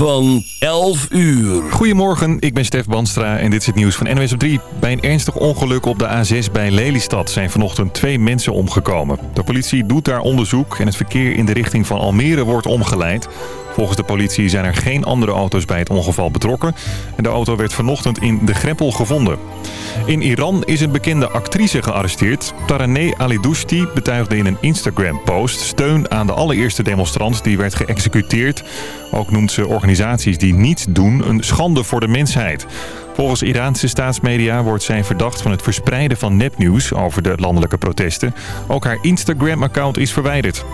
van 11 uur. Goedemorgen, ik ben Stef Banstra en dit is het nieuws van op 3. Bij een ernstig ongeluk op de A6 bij Lelystad zijn vanochtend twee mensen omgekomen. De politie doet daar onderzoek en het verkeer in de richting van Almere wordt omgeleid. Volgens de politie zijn er geen andere auto's bij het ongeval betrokken. En de auto werd vanochtend in de Greppel gevonden. In Iran is een bekende actrice gearresteerd. Taraneh Alidushti betuigde in een Instagram-post steun aan de allereerste demonstrant die werd geëxecuteerd. Ook noemt ze organisaties die niets doen een schande voor de mensheid. Volgens Iraanse staatsmedia wordt zij verdacht van het verspreiden van nepnieuws over de landelijke protesten. Ook haar Instagram-account is verwijderd.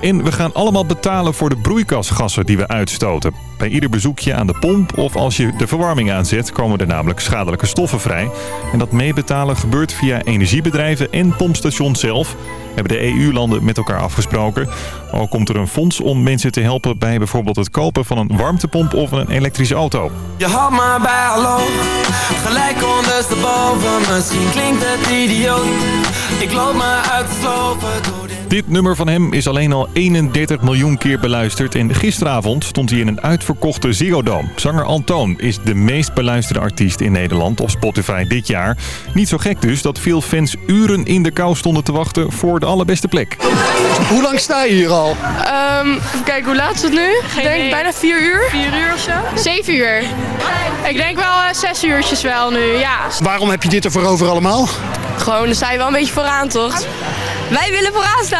En we gaan allemaal betalen voor de broeikasgassen die we uitstoten. Bij ieder bezoekje aan de pomp of als je de verwarming aanzet... komen er namelijk schadelijke stoffen vrij. En dat meebetalen gebeurt via energiebedrijven en pompstations zelf... hebben de EU-landen met elkaar afgesproken. Ook komt er een fonds om mensen te helpen bij bijvoorbeeld het kopen van een warmtepomp of een elektrische auto. Je had maar bij hallo, gelijk ondersteboven. Misschien klinkt het idioot, ik loop me uit te slopen door. Dit nummer van hem is alleen al 31 miljoen keer beluisterd. En gisteravond stond hij in een uitverkochte Ziggo Dome. Zanger Antoon is de meest beluisterde artiest in Nederland op Spotify dit jaar. Niet zo gek dus dat veel fans uren in de kou stonden te wachten voor de allerbeste plek. Hoe lang sta je hier al? Um, even kijken, hoe laat is het nu? Ik denk bijna 4 uur. 4 uur of zo? 7 uur. Ik denk wel uh, 6 uurtjes wel nu, ja. Waarom heb je dit ervoor over allemaal? Gewoon, daar sta je wel een beetje vooraan, toch? Wij willen vooraan staan.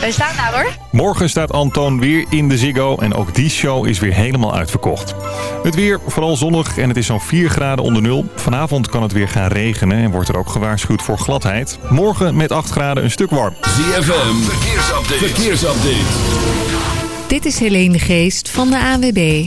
Wij staan daar hoor. Morgen staat Antoon weer in de Ziggo en ook die show is weer helemaal uitverkocht. Het weer vooral zonnig en het is zo'n 4 graden onder nul. Vanavond kan het weer gaan regenen en wordt er ook gewaarschuwd voor gladheid. Morgen met 8 graden een stuk warm. ZFM, verkeersupdate. verkeersupdate. Dit is Helene de Geest van de AWB.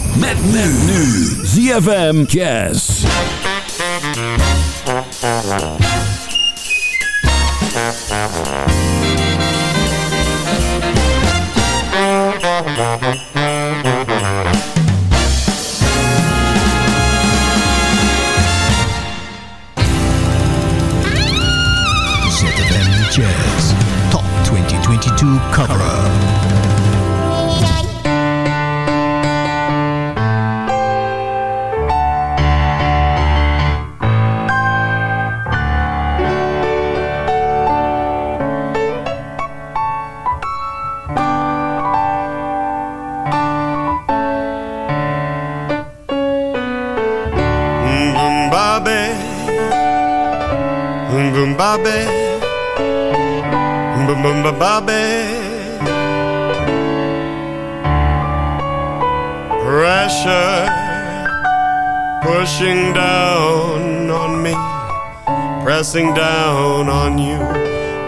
Met men nu. ZFM Jazz. ZFM Jazz Top 2022 cover. Mbumbabe. Pressure pushing down on me, pressing down on you.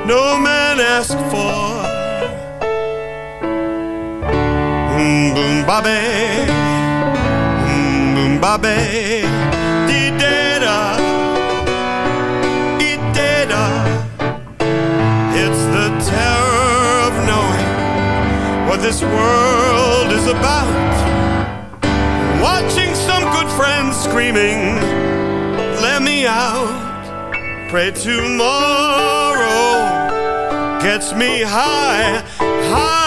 No man asked for. Mm, mbumbabe, mbumbabe. Mm, dee-da-da, dee-da-da. Uh, this world is about. Watching some good friends screaming, let me out. Pray tomorrow gets me high, high.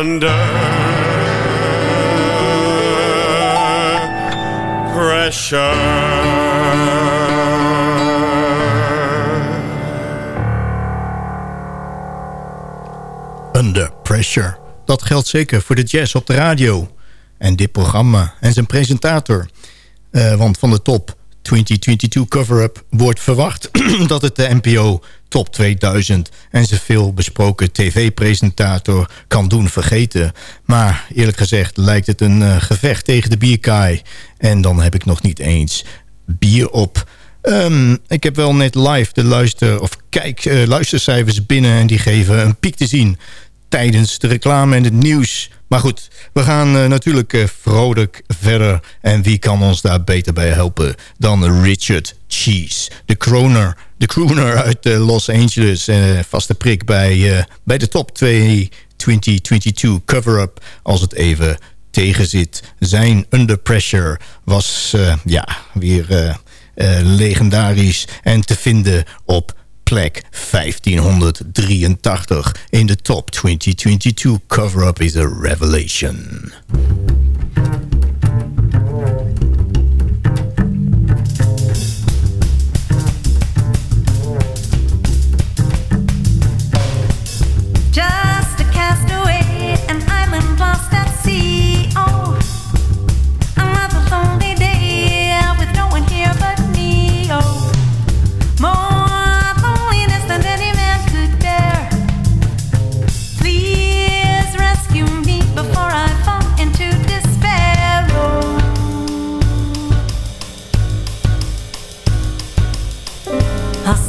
Under pressure. Under Pressure. Dat geldt zeker voor de jazz op de radio. en dit programma en zijn presentator. Uh, want van de top 2022 cover-up wordt verwacht dat het de NPO Top 2000 en zijn veel besproken tv-presentator kan doen vergeten. Maar eerlijk gezegd lijkt het een uh, gevecht tegen de bierkaai. En dan heb ik nog niet eens bier op. Um, ik heb wel net live de luister, of kijk, uh, luistercijfers binnen... en die geven een piek te zien tijdens de reclame en het nieuws. Maar goed, we gaan uh, natuurlijk uh, vrolijk verder. En wie kan ons daar beter bij helpen dan Richard Cheese. De kroner, de crooner uit uh, Los Angeles. vaste prik bij, bij de top 2 2022 cover-up. Als het even tegen zit. Zijn Under Pressure was ja, weer legendarisch. En te vinden op plek 1583 in de top 2022 cover-up is a revelation.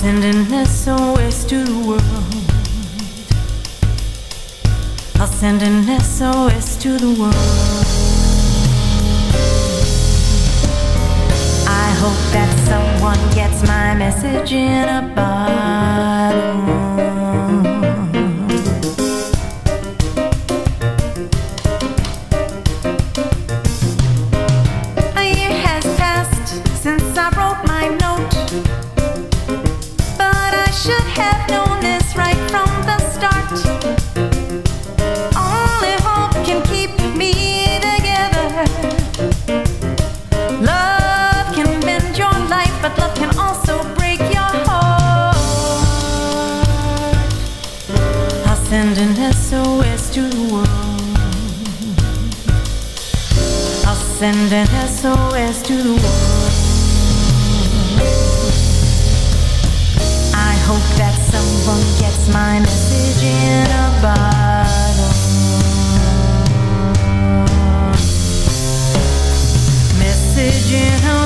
Send an SOS to the world. I'll send an SOS to the world. I hope that someone gets my message in a bottle. Send an SOS to the world. I hope that someone gets my message in a bottle. Message in a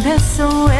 and that's the way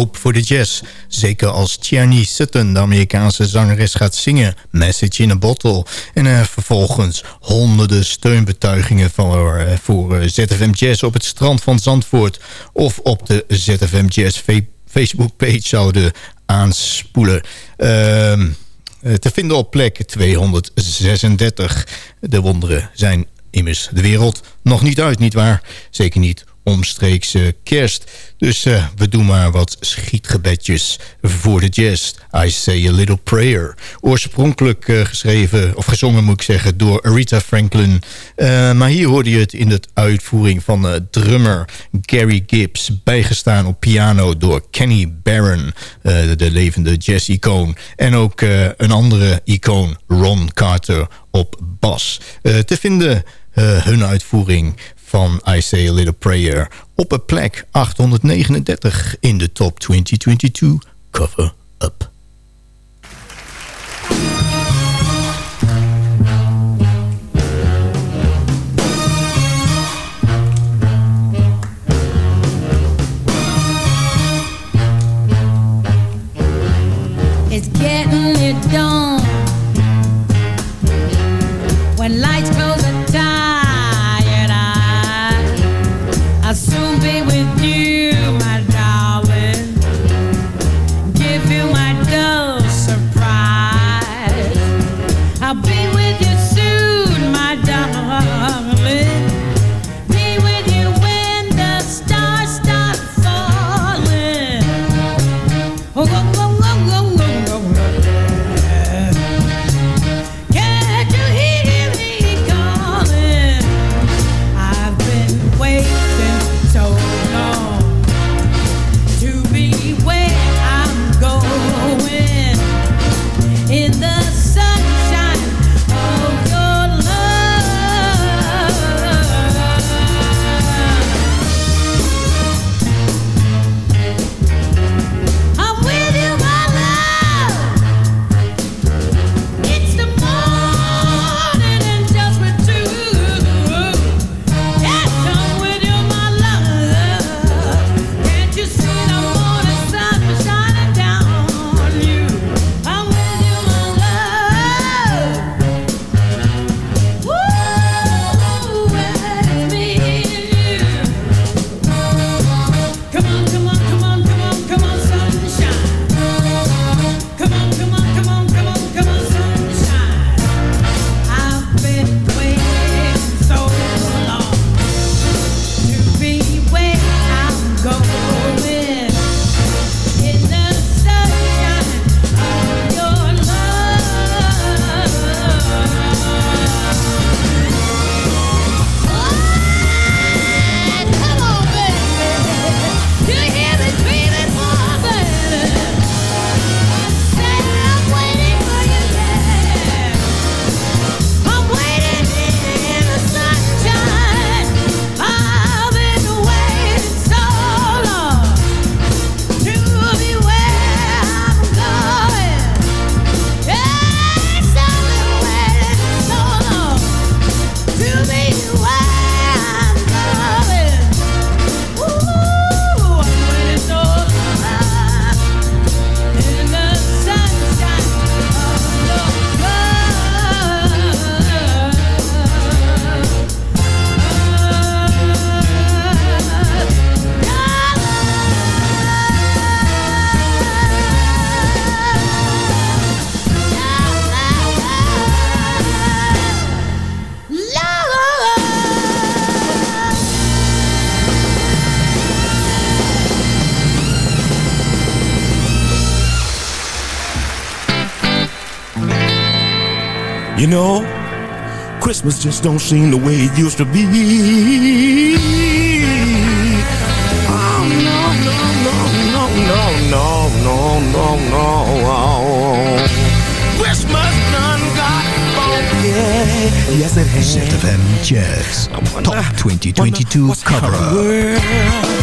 hoop voor de jazz. Zeker als Tierney Sutton, de Amerikaanse zangeres, gaat zingen... Message in a Bottle. En er vervolgens honderden steunbetuigingen voor, eh, voor eh, ZFM Jazz... op het strand van Zandvoort of op de ZFM Jazz Facebook-page zouden aanspoelen. Ehm, eh, te vinden op plek 236. De wonderen zijn immers de wereld nog niet uit, nietwaar? Zeker niet omstreeks kerst. Dus uh, we doen maar wat schietgebedjes voor de jazz. I Say a Little Prayer. Oorspronkelijk uh, geschreven, of gezongen moet ik zeggen, door Aretha Franklin. Uh, maar hier hoorde je het in de uitvoering van drummer Gary Gibbs. Bijgestaan op piano door Kenny Barron, de levende jazz-icoon. En ook een andere icoon, Ron Carter, op bas. te vinden hun uitvoering van I Say a Little Prayer op een plek 839 in de top 2022 cover up. It's getting it done when lights know, Christmas just don't seem the way it used to be. Oh, no, no, no, no, no, no, no, no. Christmas done got funky. Yes, it has. ZFM Jazz Top 2022 cover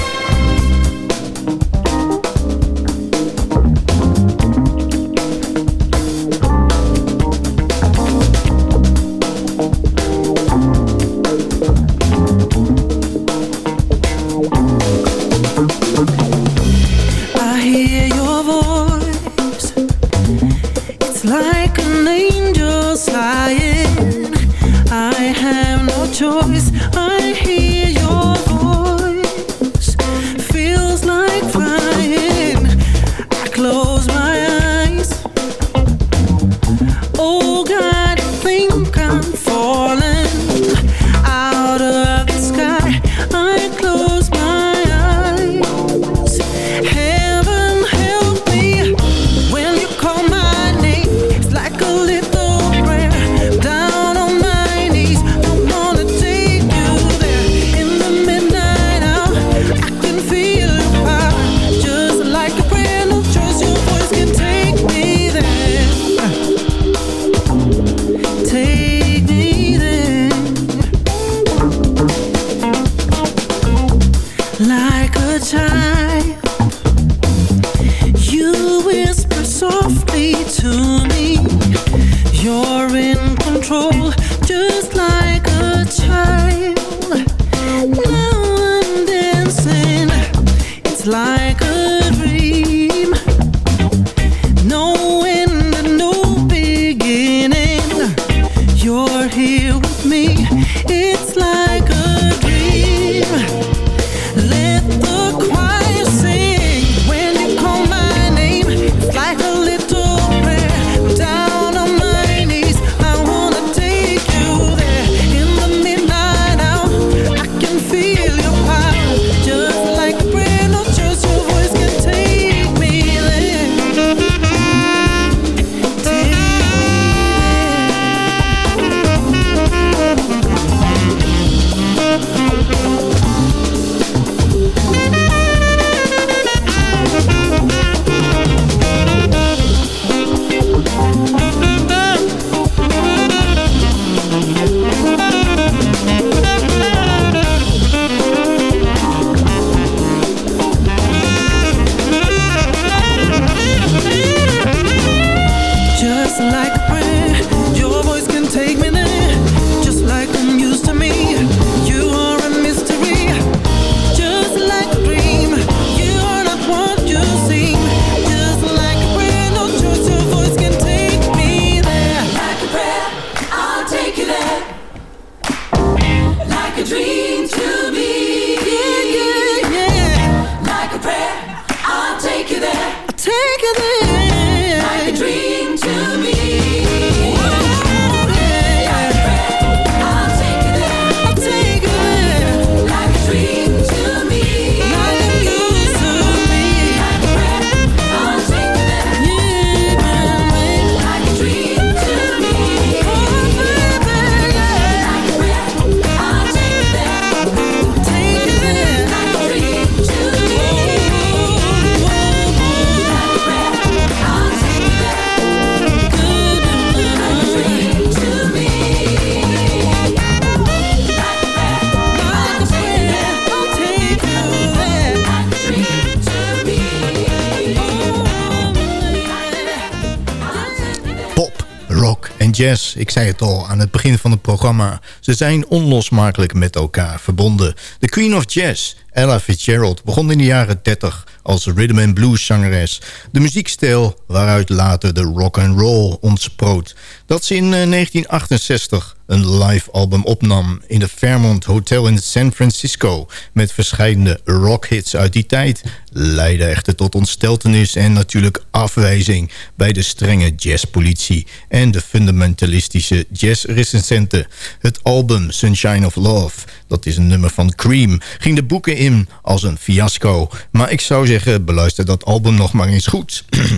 ik zei het al aan het begin van het programma... ze zijn onlosmakelijk met elkaar verbonden. De Queen of Jazz, Ella Fitzgerald, begon in de jaren 30 als rhythm and blues zangeres. De muziekstijl waaruit later de rock and roll ontsproot. Dat ze in eh, 1968 een live album opnam in de Fairmont Hotel in San Francisco... met verschillende rockhits uit die tijd... leidde echter tot ontsteltenis en natuurlijk afwijzing... bij de strenge jazzpolitie en de fundamentalistische jazzrecensenten. Het album Sunshine of Love, dat is een nummer van Cream... ging de boeken in als een fiasco. Maar ik zou zeggen, beluister dat album nog maar eens goed.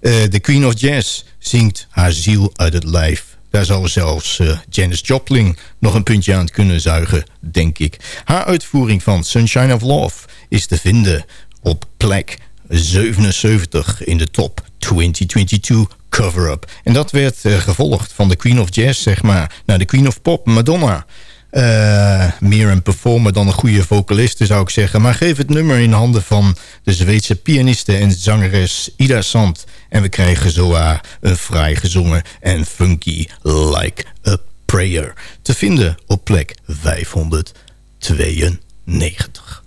Eh, De Queen of Jazz zingt haar ziel uit het lijf. Daar zou zelfs eh, Janis Joplin nog een puntje aan kunnen zuigen, denk ik. Haar uitvoering van Sunshine of Love is te vinden op plek 77 in de top 2022 cover-up. En dat werd eh, gevolgd van de Queen of Jazz, zeg maar, naar de Queen of Pop, Madonna. Eh, meer een performer dan een goede vocaliste zou ik zeggen. Maar geef het nummer in handen van de Zweedse pianiste en zangeres Ida Sand. En we krijgen zowaar een fraai gezongen en funky Like a Prayer. Te vinden op plek 592.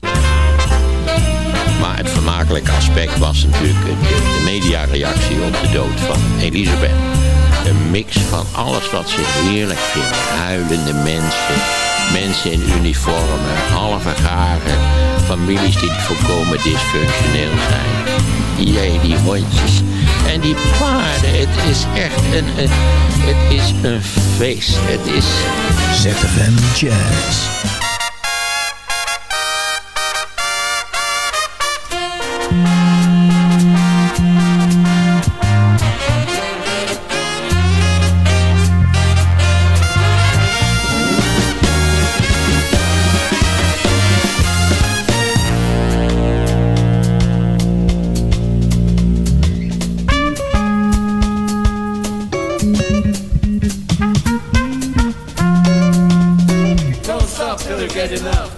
Maar het vermakelijke aspect was natuurlijk de mediareactie op de dood van Elisabeth. Een mix van alles wat ze heerlijk vinden. Huilende mensen, mensen in uniformen, halve garen, families die volkomen dysfunctioneel zijn. Jee, die hondjes. En die paarden, het is echt een, het is een feest. Het is... ZFM Jazz. Stop till you get enough.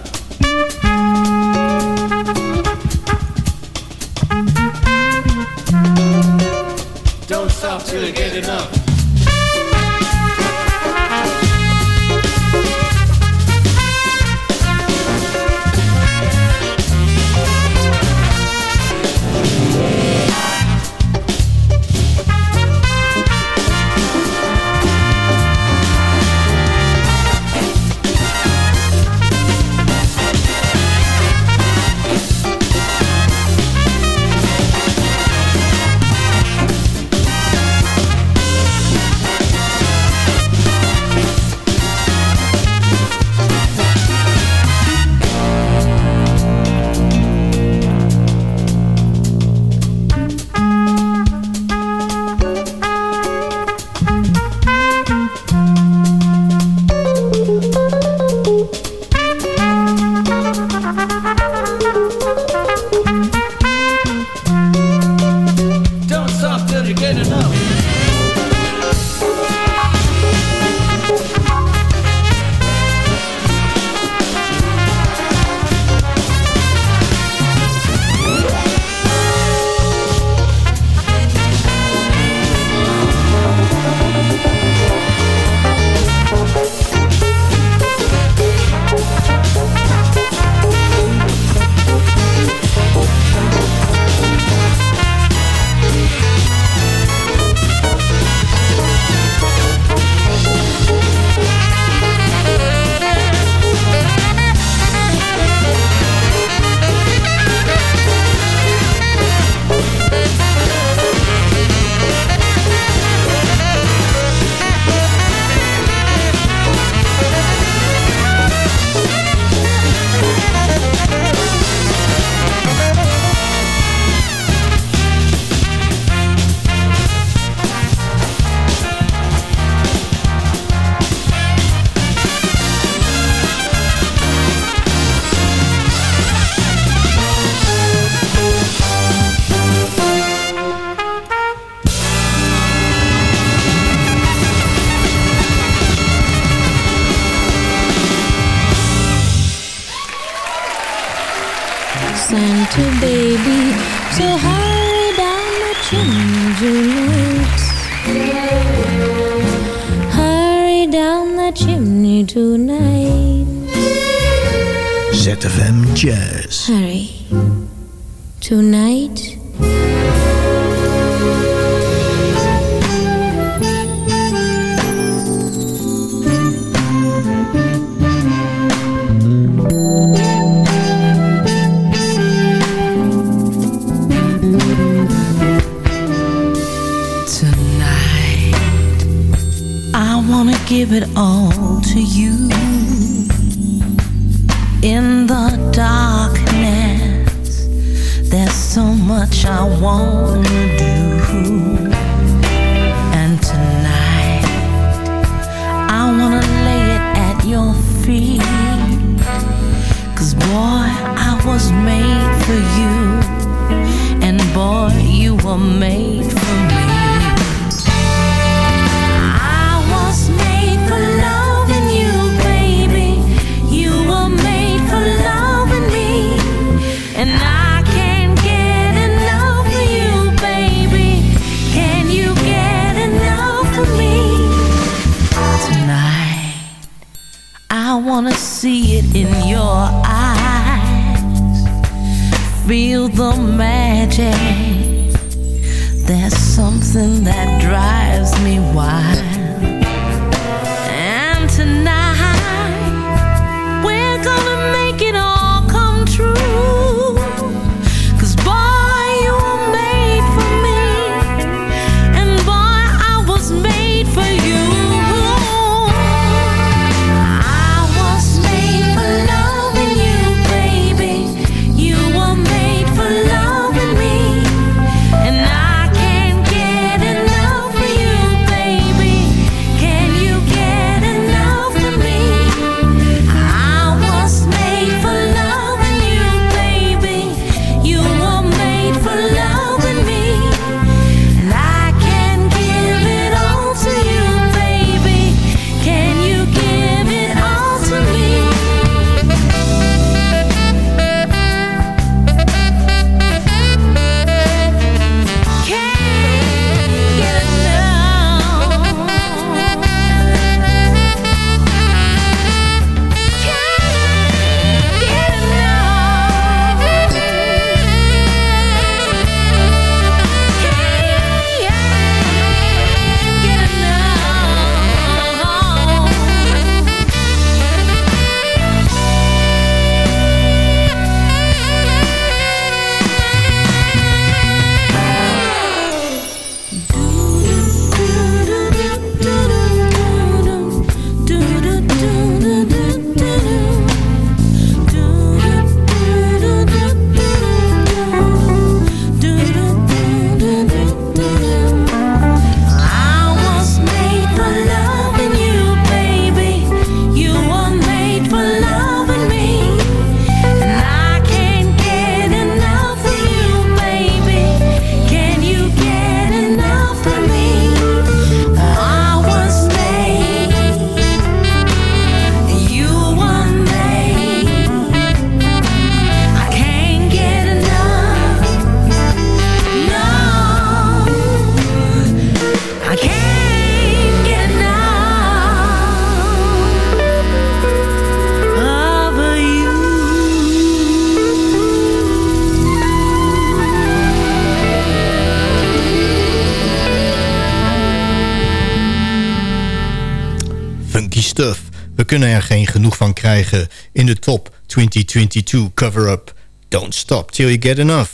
Top 2022 cover-up Don't Stop Till You Get Enough.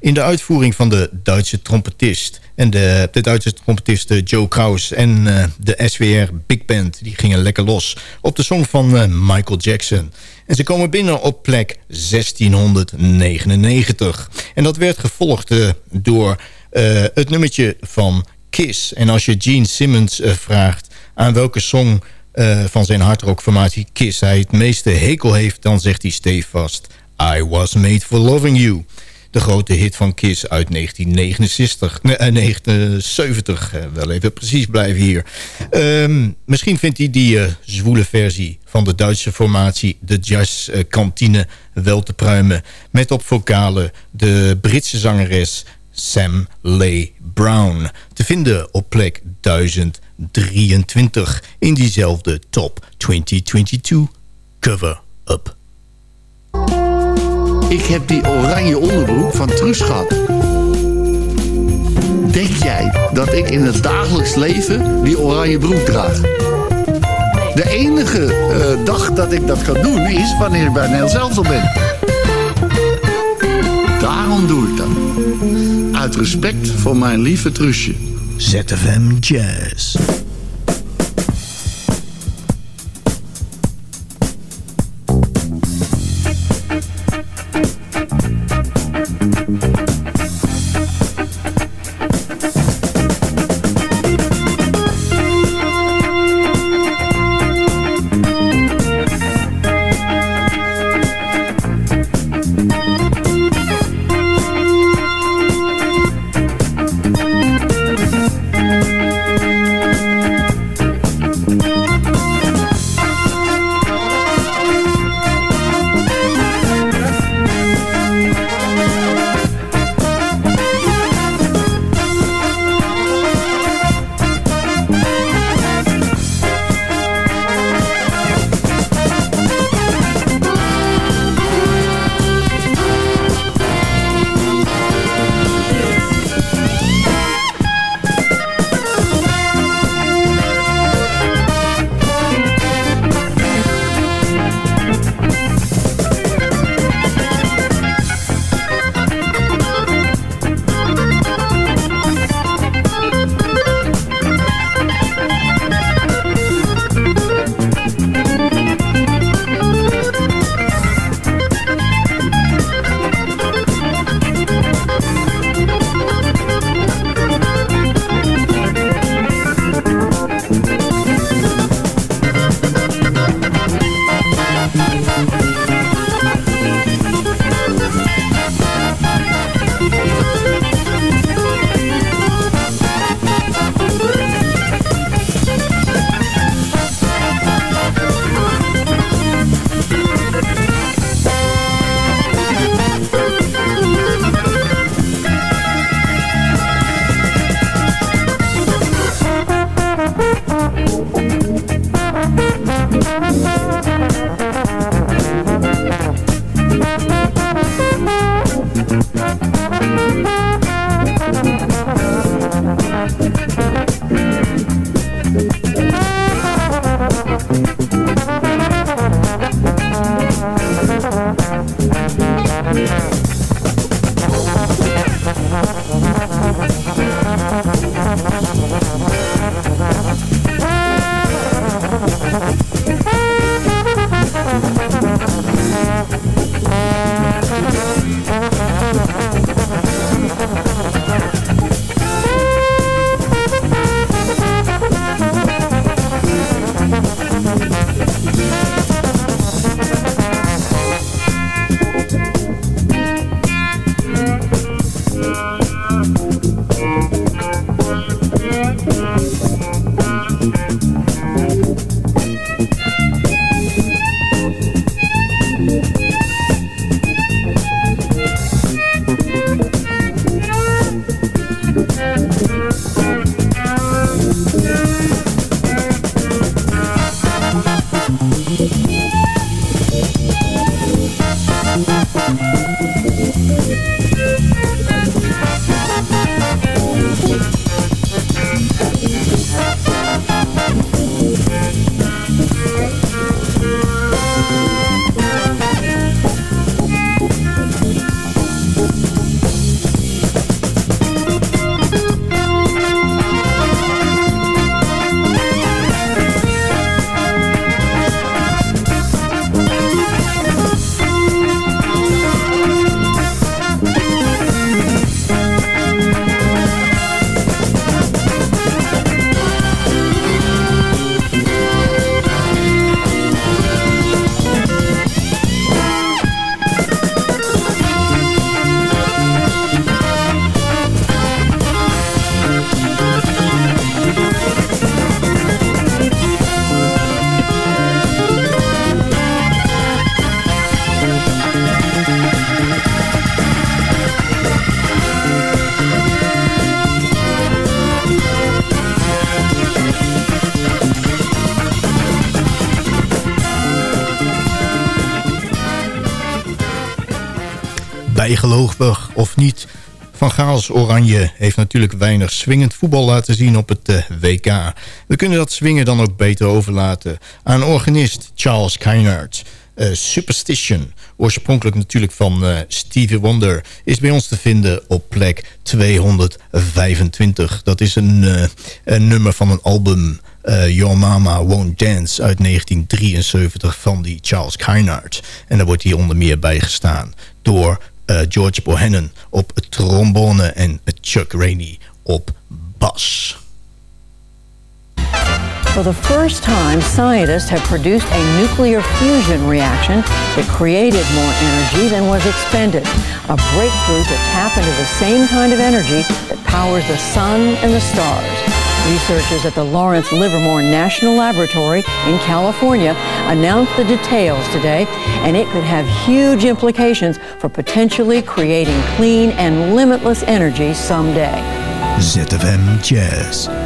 In de uitvoering van de Duitse trompetist en de, de Duitse trompetist eh, Joe Kraus en eh, de SWR Big Band... die gingen lekker los op de song van eh, Michael Jackson. En ze komen binnen op plek 1699. En dat werd gevolgd door het nummertje van Kiss. En als je Gene Simmons vraagt aan welke song van zijn hardrockformatie Kiss... hij het meeste hekel heeft, dan zegt hij stevast... I was made for loving you de grote hit van Kiss uit 1969. Nee, 1970, eh, wel even precies blijven hier. Um, misschien vindt hij die uh, zwoele versie van de Duitse formatie... de jazzkantine wel te pruimen. Met op vocalen de Britse zangeres Sam Leigh Brown. Te vinden op plek 1023 in diezelfde top 2022 cover-up. Ik heb die oranje onderbroek van Truus gehad. Denk jij dat ik in het dagelijks leven die oranje broek draag? De enige uh, dag dat ik dat kan doen is wanneer ik bij Nederland zelf ben. Daarom doe ik dat. Uit respect voor mijn lieve Truusje. ZFM Jazz. Van Gaals Oranje heeft natuurlijk weinig swingend voetbal laten zien op het eh, WK. We kunnen dat swingen dan ook beter overlaten aan organist Charles Keinert. Eh, Superstition, oorspronkelijk natuurlijk van eh, Stevie Wonder... is bij ons te vinden op plek 225. Dat is een, een nummer van een album... Your Mama Won't Dance uit 1973 van die Charles Keinert. En daar wordt hier onder meer bijgestaan door Eh, George Bohannon op trombone... en Chuck Rainey op bas. For the first time, scientists have produced a nuclear fusion reaction that created more energy than was expended. A breakthrough to tap into the same kind of energy that powers the sun and the stars. Researchers at the Lawrence Livermore National Laboratory in California announced the details today, and it could have huge implications for potentially creating clean and limitless energy someday. ZFM Jazz.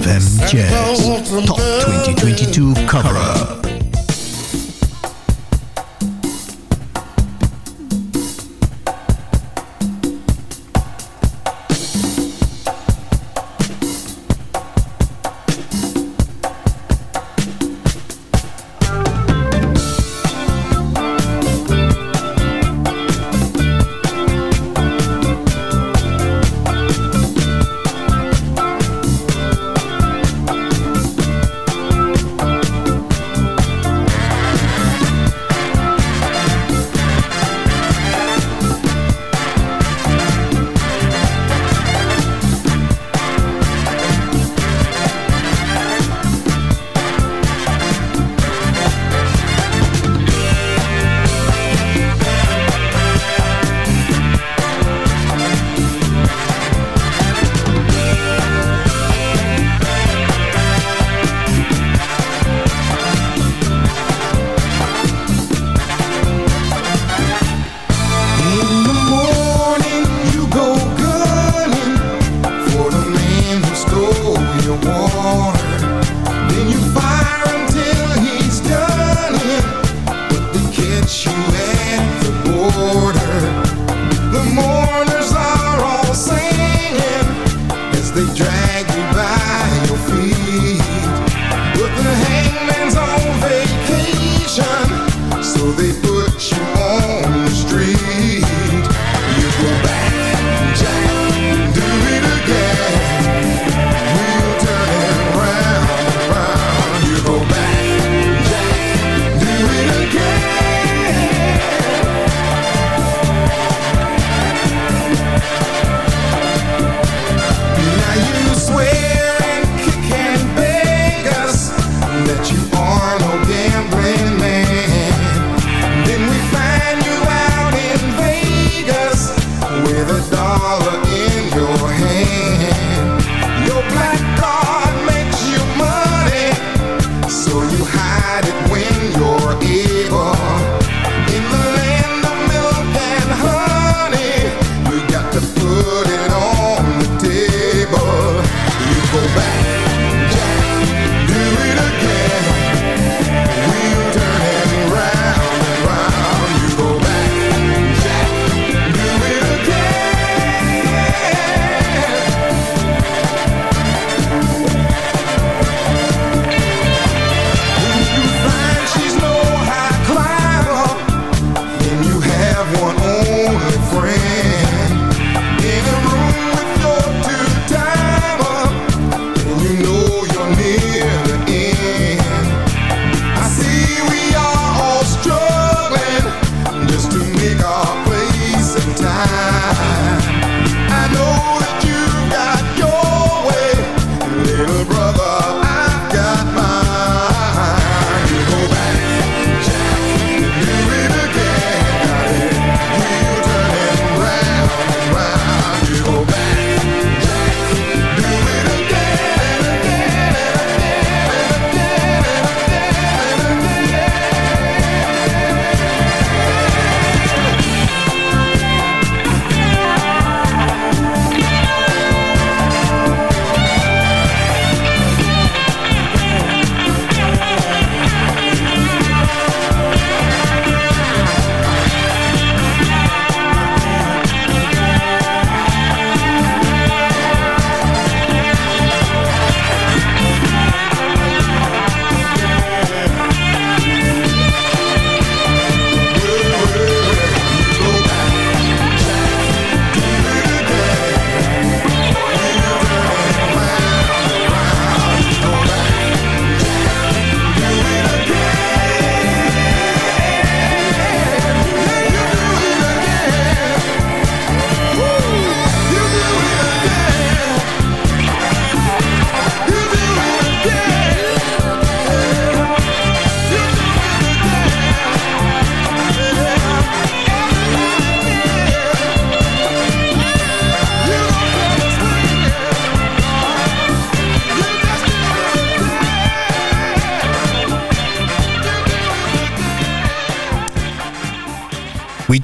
ZFM Jazz Top 2022 Cover Up.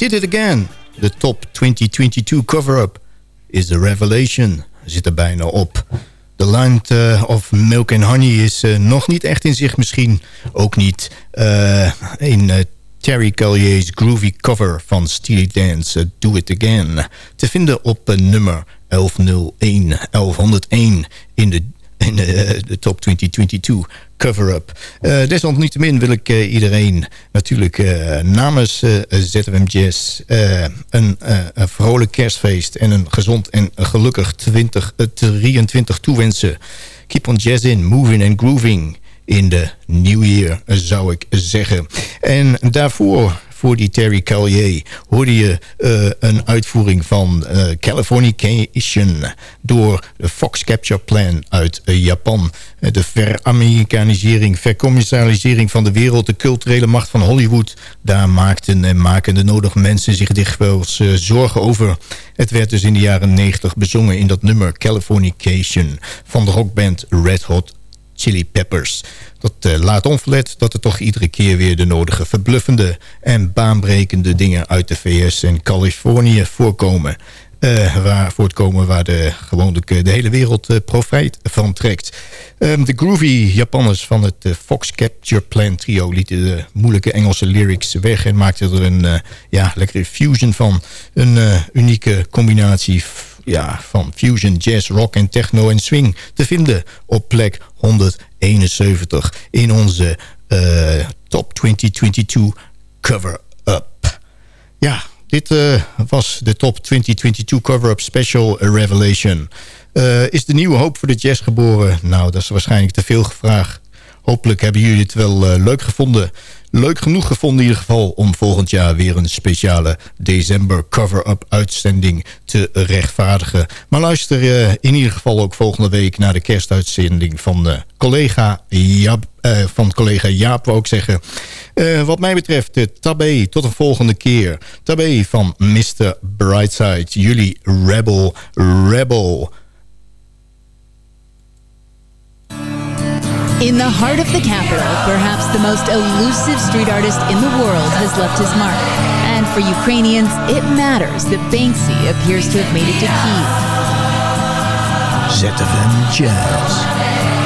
Did It Again. De top 2022 cover-up is The Revelation. Zit er bijna op. The Land eh, of Milk and Honey is eh, nog niet echt in zich misschien. Ook niet eh, in Terry Collier's groovy cover van Steely Dan's Do It Again. Te vinden op nummer 1101, 1101 in de in de top 2022 cover-up. Eh, desalniettemin wil ik eh, iedereen natuurlijk eh, namens ZFM Jazz... een, een vrolijk kerstfeest en een gezond en gelukkig 2023 toewensen. Keep on jazzing, moving and grooving in de New Year, zou ik zeggen. En daarvoor, voor die Terry Callier, hoorde je eh, een uitvoering van eh, Californication door de Fox Capture Plan uit eh, Japan. De veramerikanisering, vercommercialisering van de wereld, de culturele macht van Hollywood. Daar maakten en maken de nodige mensen zich eh, zorgen over. Het werd dus in de jaren 90 bezongen in dat nummer Californication van de rockband Red Hot Chili Peppers. Dat eh, laat onverlet dat er toch iedere keer weer de nodige verbluffende en baanbrekende dingen uit de VS en Californië voorkomen. Eh, waar voortkomen waar de, gewoonlijk eh, de hele wereld eh, profijt van trekt. Ehm, de groovy Japanners van het eh, Fox Capture Plan trio lieten de moeilijke Engelse lyrics weg en maakten er een ja, lekkere fusion van. Een unieke combinatie ja, van fusion, jazz, rock en techno en swing te vinden op plek 171 in onze Top 2022 cover-up. Ja, dit eh, was de Top 2022 cover-up special Revelation. Eh, is de nieuwe hoop voor de jazz geboren? Nou, dat is waarschijnlijk te veel gevraagd. Hopelijk hebben jullie het wel eh, leuk gevonden. Leuk genoeg gevonden in ieder geval om volgend jaar weer een speciale december cover-up uitzending te rechtvaardigen. Maar luister eh, in ieder geval ook volgende week naar de kerstuitzending van eh, collega Jaap, eh, van collega Jaap, wou ik zeggen. Wat mij betreft, Tabé, tot een volgende keer. Tabé van Mr. Brightside, jullie Rebel Rebel. In the heart of the capital, perhaps the most elusive street artist in the world has left his mark. And for Ukrainians, it matters that Banksy appears to have made it to Kiev. ZFM Jazz.